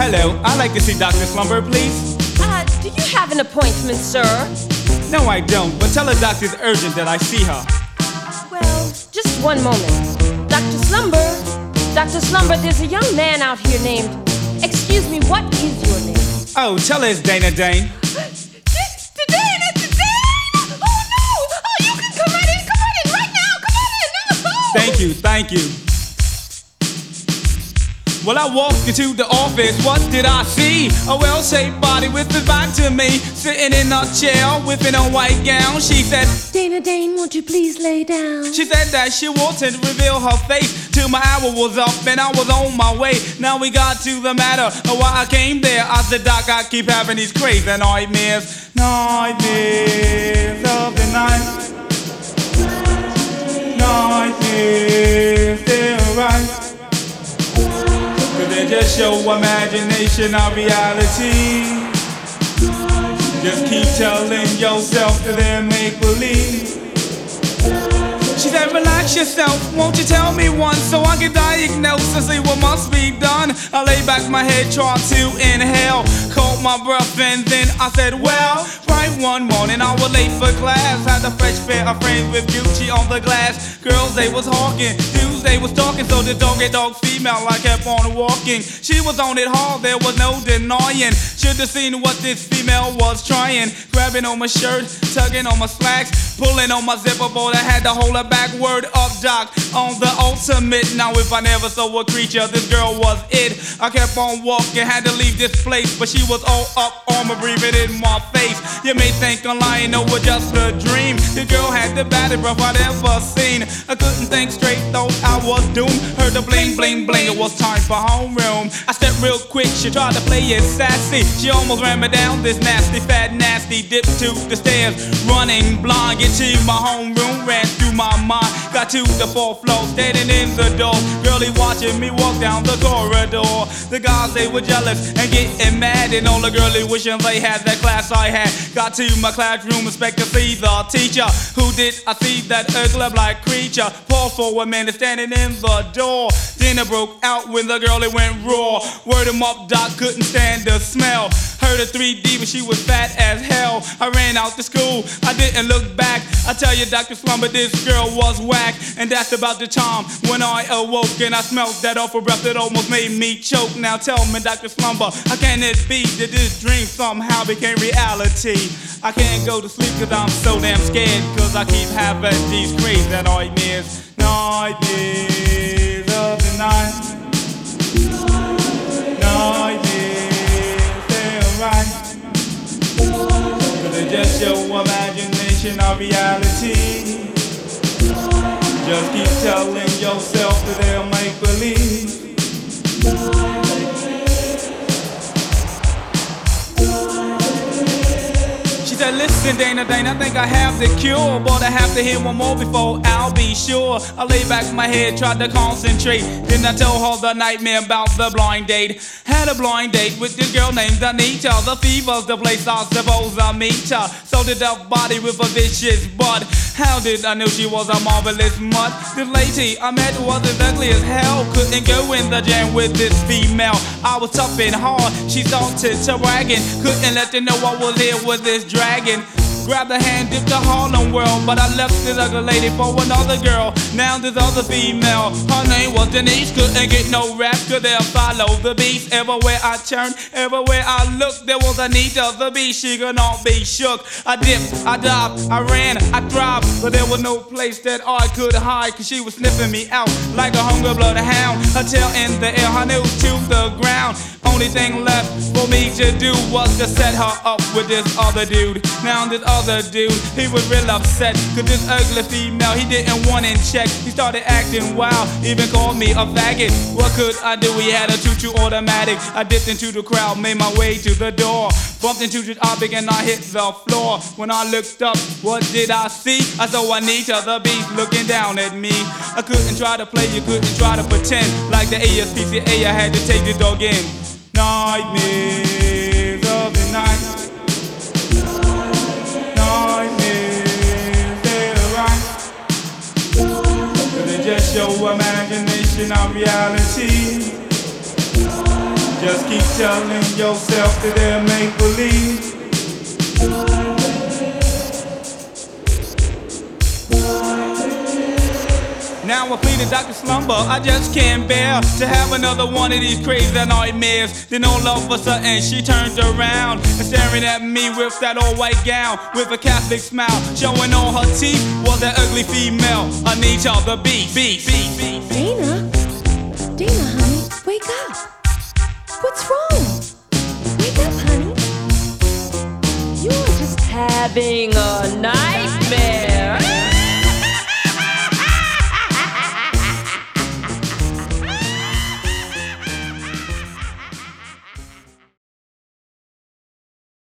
Hello, I'd like to see Dr. Slumber, please. Uh, do you have an appointment, sir? No, I don't, but tell the doctor it's urgent that I see her. Well, just one moment. Dr. Slumber, Dr. Slumber, there's a young man out here named. Excuse me, what is your name? Oh, tell her it's Dana Dane. Dane, it's Dane! Oh no! Oh, you can come right in, come right in, right now, come on in! Oh. Thank you, thank you. Well, I walked into the office, what did I see? A well shaped body with his back to me, sitting in a chair with in a white gown. She said, Dana Dane, won't you please lay down? She said that she wanted to reveal her face till my hour was up and I was on my way. Now we got to the matter of why I came there. I said, Doc, I keep having these crazy nightmares, nightmares of the night, nightmares, They just show imagination of reality. Just keep telling yourself that they're make believe. She said, relax yourself, won't you tell me once so I can diagnose and see what must be done? I lay back my head, try to inhale, caught my breath, and then I said, well, one morning I was late for class, had a fresh pair of frames with Gucci on the glass. Girls, they was hawking, dudes, they was talking, so the dog get dog female, I kept on walking. She was on it hard, there was no denying. Should've seen what this female was trying, grabbing on my shirt, tugging on my slacks, pulling on my zipper, boy, I had to hold her backward up, doc, on the ultimate. Now, if I never saw a creature, this girl was it. I kept on walking, had to leave this place, but she was all up on me, breathing in my face. You may think I'm lying, no, it was just a dream. The girl had the baddest breath I'd ever seen. I couldn't think straight, thought I was doomed. Heard the bling, bling, bling, it was time for homeroom. I stepped real quick, she tried to play it sassy. She almost ran me down this nasty, fat, nasty dip to the stairs. Running blind, get to my homeroom, ran through my mind. Got to the fourth floor, standing in the door. Girlie watching me walk down the corridor. The guys, they were jealous and getting mad. And all the girlie wishing they had that class I had. Got to my classroom, expect to see the teacher. Who did I see that ugly black creature? Paul for a minute, standing in the door. Dinner broke out when the girlie went raw. Word him up, Doc couldn't stand the smell. Heard a 3D, but she was fat as hell. I ran out to school, I didn't look back. I tell you, Dr. Slumber, this girl was whack. And that's about the time when I awoke and I smelled that awful breath that almost made me choke. Now tell me, Dr. Slumber, how can it be that this dream somehow became reality? I can't go to sleep cause I'm so damn scared. Cause I keep having these crazy nightmares. Nightmares of the night. Show imagination of reality. Just keep telling yourself that they'll make believe. Said, listen, Dana, Dana, I think I have the cure. But I have to hear one more before I'll be sure. I lay back my head, tried to concentrate. Then I told her the nightmare about the blind date. Had a blind date with this girl named Anita. The fever's the place I suppose I meet her. So did the body with a vicious butt. How did I know she was a marvelous mutt? This lady I met was as ugly as hell. Couldn't go in the jam with this female. I was tough and hard. She started to bragging. Couldn't let them know I was here with this dragon. Grabbed her hand, dipped the Harlem world, but I left this other lady for another girl. Now this other female, her name was Denise. Couldn't get no rap, could there follow the beast. Everywhere I turned, everywhere I looked, there was a need of the beast. She could not be shook. I dipped, I dived, I ran, I thrived, but there was no place that I could hide. Cause she was sniffing me out like a hunger blood hound. Her tail in the air, her nose to the ground. Only thing left for me to do was to set her up with this other dude. Now this other dude, he was real upset. Cause this ugly female, he didn't want in check. He started acting wild, even called me a faggot. What could I do? He had a choo-choo automatic. I dipped into the crowd, made my way to the door. Bumped into the object and I hit the floor. When I looked up, what did I see? I saw Anita, the beast, looking down at me. I couldn't try to play, you couldn't try to pretend. Like the ASPCA, I had to take the dog in. Nightmares of the night. Nightmares, just show imagination of reality. Just keep telling yourself that they're make believe. I plead pleading Dr. Slumber, I just can't bear to have another one of these crazy nightmares. Then all of a sudden she turns around and staring at me with that old white gown with a Catholic smile, showing all her teeth was that ugly female, Anita the beast. beast, beast, beast. Dana? Dana, honey, wake up. What's wrong? Wake up, honey. You're just having.